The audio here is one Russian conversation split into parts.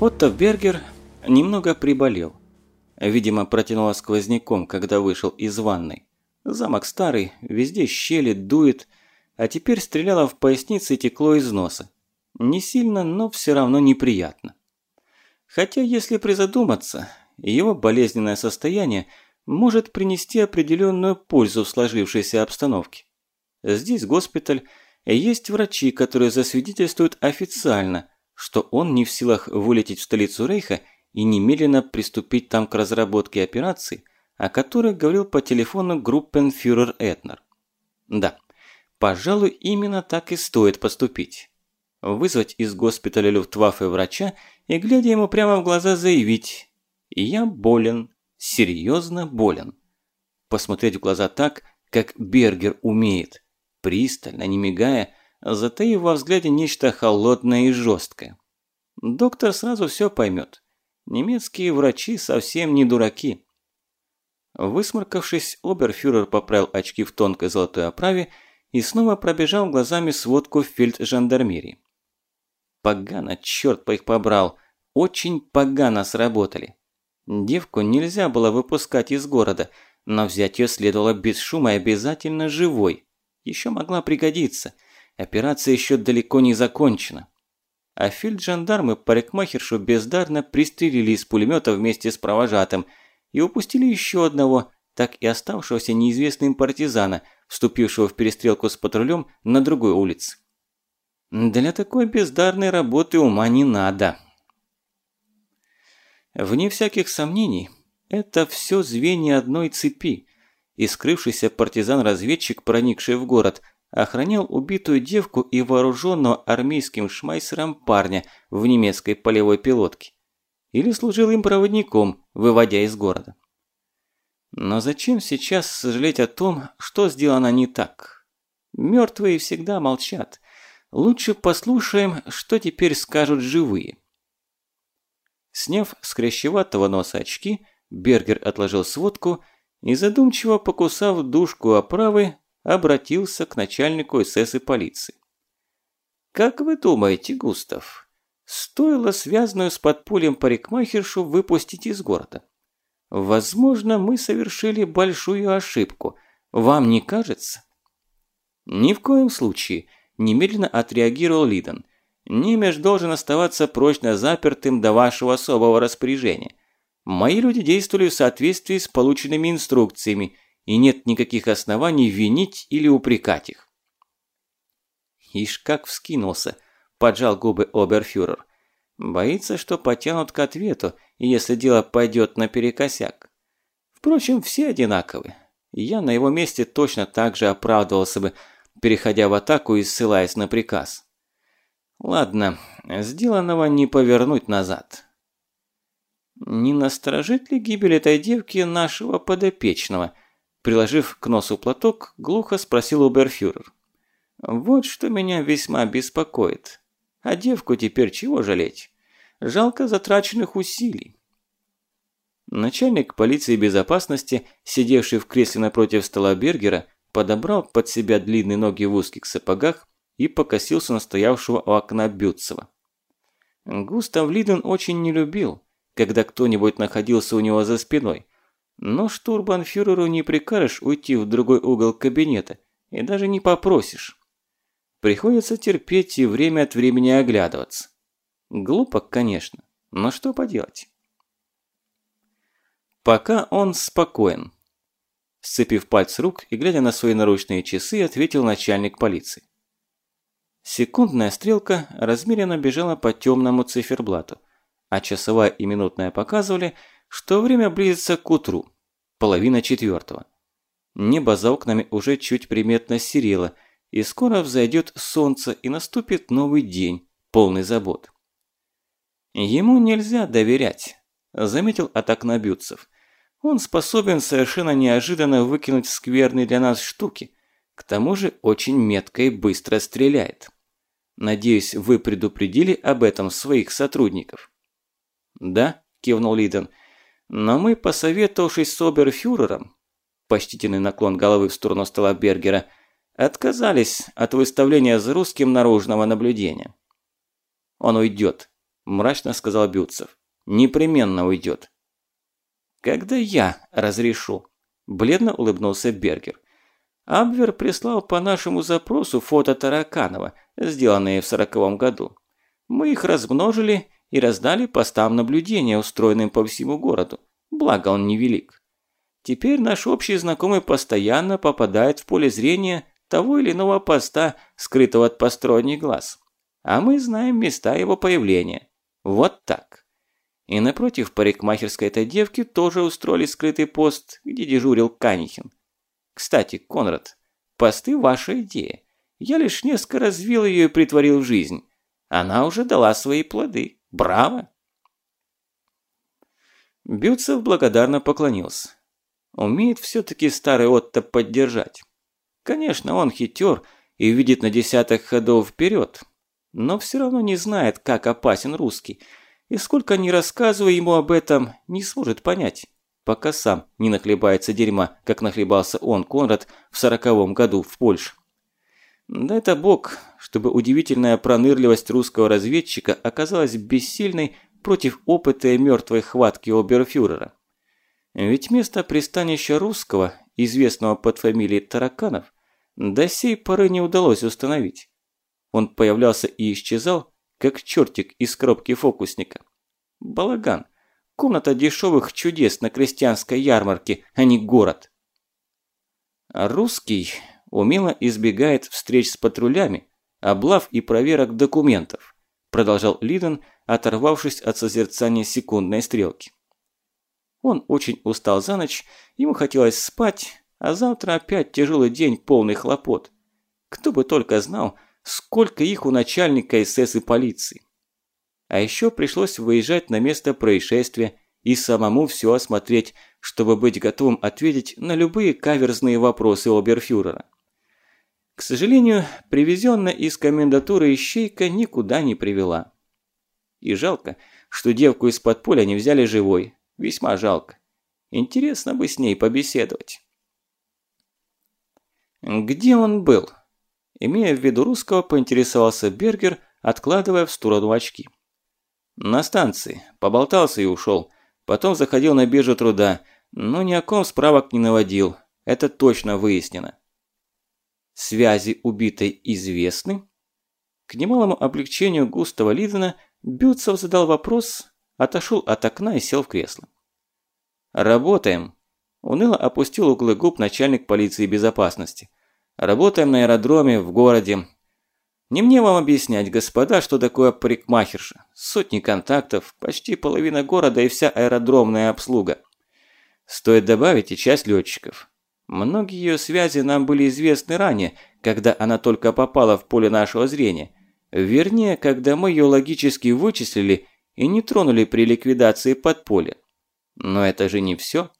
Отто Бергер немного приболел. Видимо, протянуло сквозняком, когда вышел из ванной. Замок старый, везде щели, дует, а теперь стреляло в пояснице и текло из носа. Не сильно, но все равно неприятно. Хотя, если призадуматься, его болезненное состояние может принести определенную пользу в сложившейся обстановке. Здесь госпиталь, есть врачи, которые засвидетельствуют официально, что он не в силах вылететь в столицу Рейха и немедленно приступить там к разработке операций, о которой говорил по телефону группенфюрер Этнер. Да, пожалуй, именно так и стоит поступить. Вызвать из госпиталя Люфтваффе врача и, глядя ему прямо в глаза, заявить «Я болен, серьезно болен». Посмотреть в глаза так, как Бергер умеет, пристально, не мигая, затаив во взгляде нечто холодное и жесткое. Доктор сразу все поймет. Немецкие врачи совсем не дураки. Высморкавшись, оберфюрер поправил очки в тонкой золотой оправе и снова пробежал глазами сводку фельд-жандармерии. Погано, черт по их побрал, очень погано сработали. Девку нельзя было выпускать из города, но взять ее следовало без шума и обязательно живой. Еще могла пригодиться. Операция еще далеко не закончена а фельджандармы парикмахершу бездарно пристрелили из пулемета вместе с провожатым и упустили еще одного, так и оставшегося неизвестным партизана, вступившего в перестрелку с патрулем на другой улице. Для такой бездарной работы ума не надо. Вне всяких сомнений, это все звенья одной цепи, и скрывшийся партизан-разведчик, проникший в город – охранял убитую девку и вооруженного армейским шмайсером парня в немецкой полевой пилотке. Или служил им проводником, выводя из города. Но зачем сейчас сожалеть о том, что сделано не так? Мертвые всегда молчат. Лучше послушаем, что теперь скажут живые. Сняв с крящеватого носа очки, Бергер отложил сводку и, задумчиво покусав дужку оправы, обратился к начальнику СС и полиции. «Как вы думаете, Густав, стоило связанную с подпольем парикмахершу выпустить из города? Возможно, мы совершили большую ошибку. Вам не кажется?» «Ни в коем случае», – немедленно отреагировал Лидон. «Немеш должен оставаться прочно запертым до вашего особого распоряжения. Мои люди действовали в соответствии с полученными инструкциями – и нет никаких оснований винить или упрекать их. Ишь как вскинулся, поджал губы оберфюрер. Боится, что потянут к ответу, если дело пойдет наперекосяк. Впрочем, все одинаковы. Я на его месте точно так же оправдывался бы, переходя в атаку и ссылаясь на приказ. Ладно, сделанного не повернуть назад. Не насторожит ли гибель этой девки нашего подопечного – Приложив к носу платок, глухо спросил оберфюрер. «Вот что меня весьма беспокоит. А девку теперь чего жалеть? Жалко затраченных усилий». Начальник полиции безопасности, сидевший в кресле напротив стола Бергера, подобрал под себя длинные ноги в узких сапогах и покосился на стоявшего у окна Бютцева. Густав Лиден очень не любил, когда кто-нибудь находился у него за спиной, но штурбанфюреру не прикажешь уйти в другой угол кабинета и даже не попросишь. Приходится терпеть и время от времени оглядываться. Глупо, конечно, но что поделать. Пока он спокоен. Сцепив пальцы рук и глядя на свои наручные часы, ответил начальник полиции. Секундная стрелка размеренно бежала по темному циферблату, а часовая и минутная показывали – что время близится к утру, половина четвертого. Небо за окнами уже чуть приметно серело, и скоро взойдет солнце и наступит новый день, полный забот. Ему нельзя доверять, заметил от окна. Он способен совершенно неожиданно выкинуть скверные для нас штуки, к тому же очень метко и быстро стреляет. Надеюсь, вы предупредили об этом своих сотрудников. Да, кивнул Лиден, но мы, посоветовавшись с оберфюрером, почтительный наклон головы в сторону стола Бергера, отказались от выставления за русским наружного наблюдения. «Он уйдет», – мрачно сказал Бютцев. «Непременно уйдет». «Когда я разрешу», – бледно улыбнулся Бергер. Абвер прислал по нашему запросу фото Тараканова, сделанные в сороковом году. Мы их размножили и раздали постам наблюдения, устроенным по всему городу. Благо он невелик. Теперь наш общий знакомый постоянно попадает в поле зрения того или иного поста, скрытого от посторонних глаз. А мы знаем места его появления. Вот так. И напротив парикмахерской этой девки тоже устроили скрытый пост, где дежурил Канихин. Кстати, Конрад, посты – ваша идея. Я лишь несколько развил ее и притворил в жизнь. Она уже дала свои плоды. Браво! Бютцев благодарно поклонился. Умеет все-таки старый Отто поддержать. Конечно, он хитер и видит на десяток ходов вперед, но все равно не знает, как опасен русский, и сколько ни рассказывая ему об этом, не сможет понять, пока сам не нахлебается дерьма, как нахлебался он, Конрад, в сороковом году в Польше. Да это бог, чтобы удивительная пронырливость русского разведчика оказалась бессильной против опыта и мертвой хватки оберфюрера. Ведь место пристанища русского, известного под фамилией Тараканов, до сей поры не удалось установить. Он появлялся и исчезал, как чертик из коробки фокусника. Балаган. Комната дешевых чудес на крестьянской ярмарке, а не город. Русский умело избегает встреч с патрулями, облав и проверок документов, продолжал Лиден, оторвавшись от созерцания секундной стрелки. Он очень устал за ночь, ему хотелось спать, а завтра опять тяжелый день, полный хлопот. Кто бы только знал, сколько их у начальника СС и полиции. А еще пришлось выезжать на место происшествия и самому все осмотреть, чтобы быть готовым ответить на любые каверзные вопросы оберфюрера. К сожалению, привезенная из комендатуры ищейка никуда не привела. И жалко, что девку из-под поля не взяли живой. Весьма жалко. Интересно бы с ней побеседовать. Где он был? Имея в виду русского, поинтересовался Бергер, откладывая в сторону очки. На станции. Поболтался и ушел. Потом заходил на биржу труда, но ни о ком справок не наводил. Это точно выяснено. Связи убитой известны? К немалому облегчению Густава Лидена Бютцев задал вопрос, отошел от окна и сел в кресло. «Работаем», – уныло опустил углы губ начальник полиции безопасности. «Работаем на аэродроме, в городе. Не мне вам объяснять, господа, что такое парикмахерша. Сотни контактов, почти половина города и вся аэродромная обслуга. Стоит добавить и часть летчиков. Многие ее связи нам были известны ранее, когда она только попала в поле нашего зрения. Вернее, когда мы ее логически вычислили и не тронули при ликвидации подполья. Но это же не все.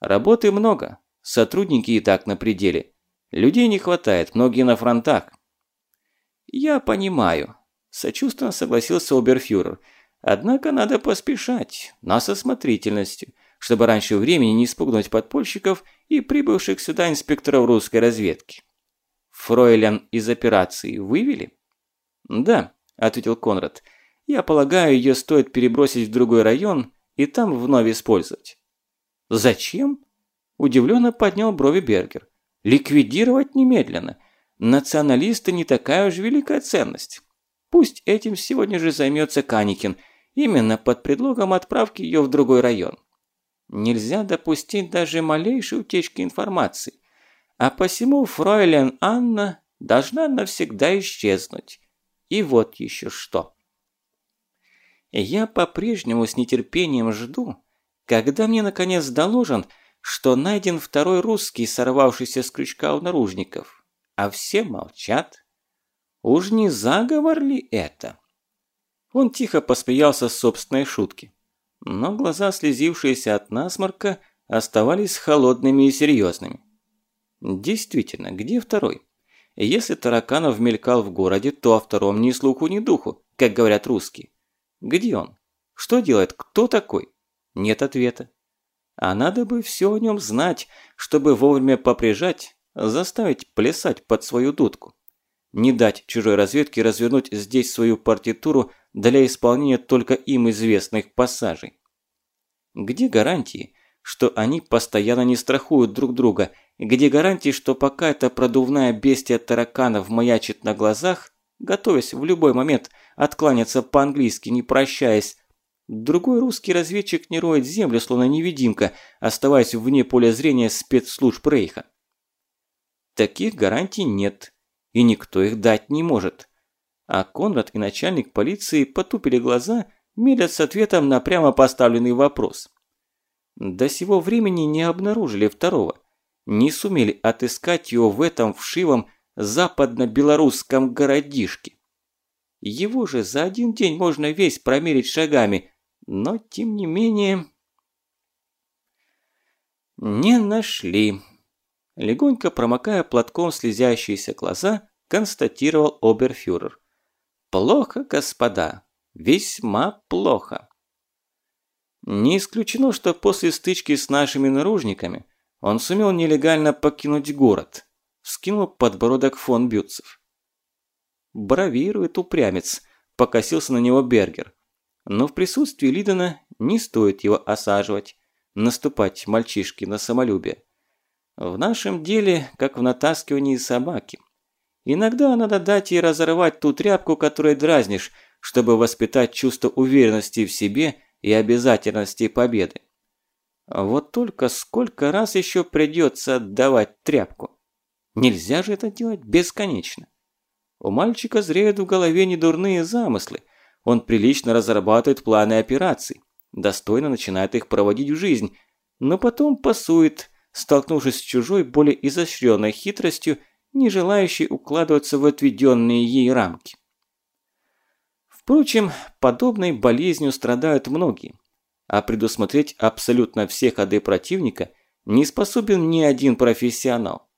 Работы много, сотрудники и так на пределе. Людей не хватает, многие на фронтах. Я понимаю, сочувственно согласился оберфюрер. Однако надо поспешать, но с осмотрительностью, чтобы раньше времени не испугнуть подпольщиков и прибывших сюда инспекторов русской разведки. Фройлен из операции вывели? «Да», – ответил Конрад. «Я полагаю, ее стоит перебросить в другой район и там вновь использовать». «Зачем?» – удивленно поднял брови Бергер. «Ликвидировать немедленно. Националисты не такая уж великая ценность. Пусть этим сегодня же займется Каникин, именно под предлогом отправки ее в другой район. Нельзя допустить даже малейшей утечки информации. А посему фройлен Анна должна навсегда исчезнуть. И вот еще что. Я по-прежнему с нетерпением жду, когда мне наконец доложен, что найден второй русский, сорвавшийся с крючка у наружников. А все молчат. Уж не заговор ли это? Он тихо посмеялся с собственной шутки. Но глаза, слезившиеся от насморка, оставались холодными и серьезными. Действительно, где второй? Если Тараканов мелькал в городе, то о втором ни слуху, ни духу, как говорят русские. Где он? Что делает? Кто такой? Нет ответа. А надо бы все о нем знать, чтобы вовремя поприжать, заставить плясать под свою дудку. Не дать чужой разведке развернуть здесь свою партитуру для исполнения только им известных пассажей. Где гарантии, что они постоянно не страхуют друг друга? Где гарантии, что пока эта продувная бестия тараканов маячит на глазах, готовясь в любой момент откланяться по-английски, не прощаясь, другой русский разведчик не роет землю, словно невидимка, оставаясь вне поля зрения спецслужб Рейха? Таких гарантий нет, и никто их дать не может. А Конрад и начальник полиции потупили глаза, медлят с ответом на прямо поставленный вопрос. До сего времени не обнаружили второго, не сумели отыскать его в этом вшивом западно-белорусском городишке. Его же за один день можно весь промерить шагами, но тем не менее... Не нашли. Легонько промокая платком слезящиеся глаза, констатировал оберфюрер. Плохо, господа, весьма плохо. Не исключено, что после стычки с нашими наружниками он сумел нелегально покинуть город. Вскинул подбородок фон Бютцев. Бравирует упрямец, покосился на него Бергер. Но в присутствии Лидона не стоит его осаживать, наступать мальчишке на самолюбие. В нашем деле, как в натаскивании собаки. Иногда надо дать ей разорвать ту тряпку, которой дразнишь, чтобы воспитать чувство уверенности в себе и обязательности победы. Вот только сколько раз еще придется отдавать тряпку? Нельзя же это делать бесконечно. У мальчика зреют в голове недурные замыслы. Он прилично разрабатывает планы операций, достойно начинает их проводить в жизнь, но потом пасует, столкнувшись с чужой, более изощренной хитростью, не желающей укладываться в отведенные ей рамки. Впрочем, подобной болезнью страдают многие, а предусмотреть абсолютно все ходы противника не способен ни один профессионал.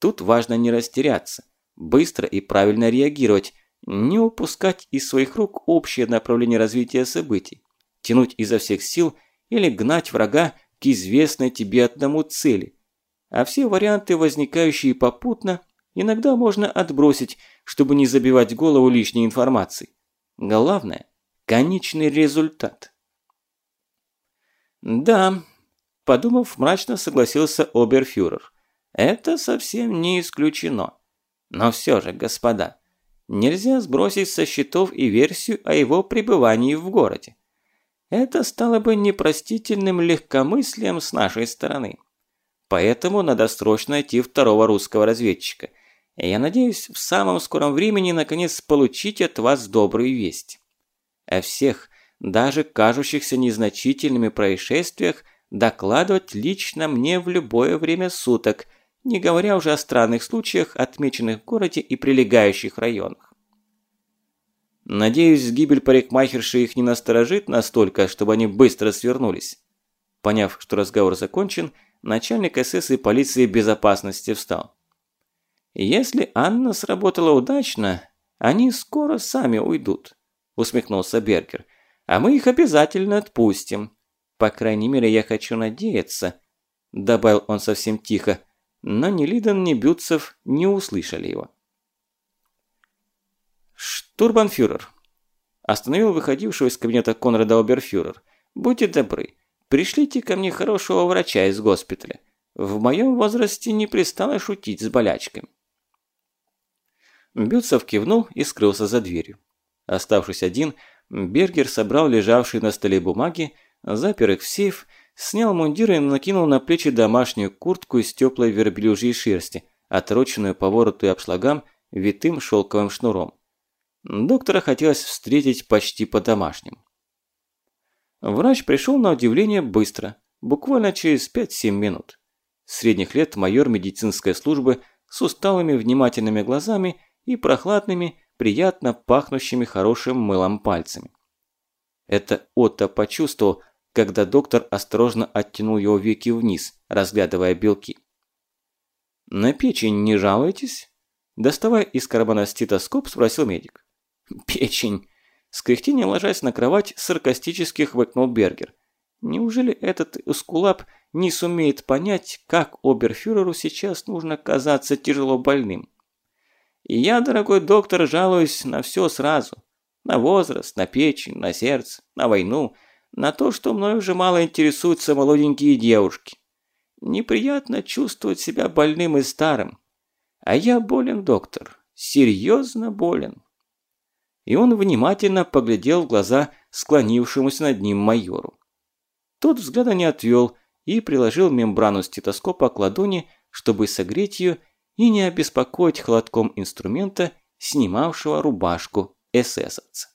Тут важно не растеряться, быстро и правильно реагировать, не упускать из своих рук общее направление развития событий, тянуть изо всех сил или гнать врага к известной тебе одному цели. А все варианты, возникающие попутно, иногда можно отбросить, чтобы не забивать голову лишней информацией. Главное – конечный результат. Да, подумав, мрачно согласился оберфюрер. Это совсем не исключено. Но все же, господа, нельзя сбросить со счетов и версию о его пребывании в городе. Это стало бы непростительным легкомыслием с нашей стороны. Поэтому надо срочно найти второго русского разведчика. Я надеюсь в самом скором времени наконец получить от вас добрую весть. О всех, даже кажущихся незначительными происшествиях, докладывать лично мне в любое время суток – не говоря уже о странных случаях, отмеченных в городе и прилегающих районах. Надеюсь, гибель парикмахерши их не насторожит настолько, чтобы они быстро свернулись. Поняв, что разговор закончен, начальник СС и полиции безопасности встал. «Если Анна сработала удачно, они скоро сами уйдут», – усмехнулся Бергер. «А мы их обязательно отпустим. По крайней мере, я хочу надеяться», – добавил он совсем тихо, но ни Лидон, ни Бютцев не услышали его. «Штурбанфюрер!» Остановил выходившего из кабинета Конрада оберфюрер. «Будьте добры, пришлите ко мне хорошего врача из госпиталя. В моем возрасте не пристало шутить с болячками». Бютцев кивнул и скрылся за дверью. Оставшись один, Бергер собрал лежавшие на столе бумаги, запер их в сейф Снял мундир и накинул на плечи домашнюю куртку из теплой верблюжьей шерсти, отороченную по вороту и обшлагам витым шелковым шнуром. Доктора хотелось встретить почти по-домашнему. Врач пришел на удивление быстро, буквально через 5-7 минут. Средних лет майор медицинской службы с усталыми внимательными глазами и прохладными, приятно пахнущими хорошим мылом пальцами. Это Отто почувствовал, когда доктор осторожно оттянул его веки вниз, разглядывая белки. «На печень не жалуетесь?» Доставая из кармана стетоскоп, спросил медик. «Печень!» С кряхтением ложась на кровать, саркастически хвыкнул Бергер. Неужели этот эскулап не сумеет понять, как оберфюреру сейчас нужно казаться тяжело больным? И я, дорогой доктор, жалуюсь на все сразу. На возраст, на печень, на сердце, на войну, на то, что мной уже мало интересуются молоденькие девушки. Неприятно чувствовать себя больным и старым. А я болен, доктор, серьезно болен. И он внимательно поглядел в глаза склонившемуся над ним майору. Тот взгляда не отвел и приложил мембрану стетоскопа к ладони, чтобы согреть ее и не обеспокоить холодком инструмента, снимавшего рубашку эсэсовца.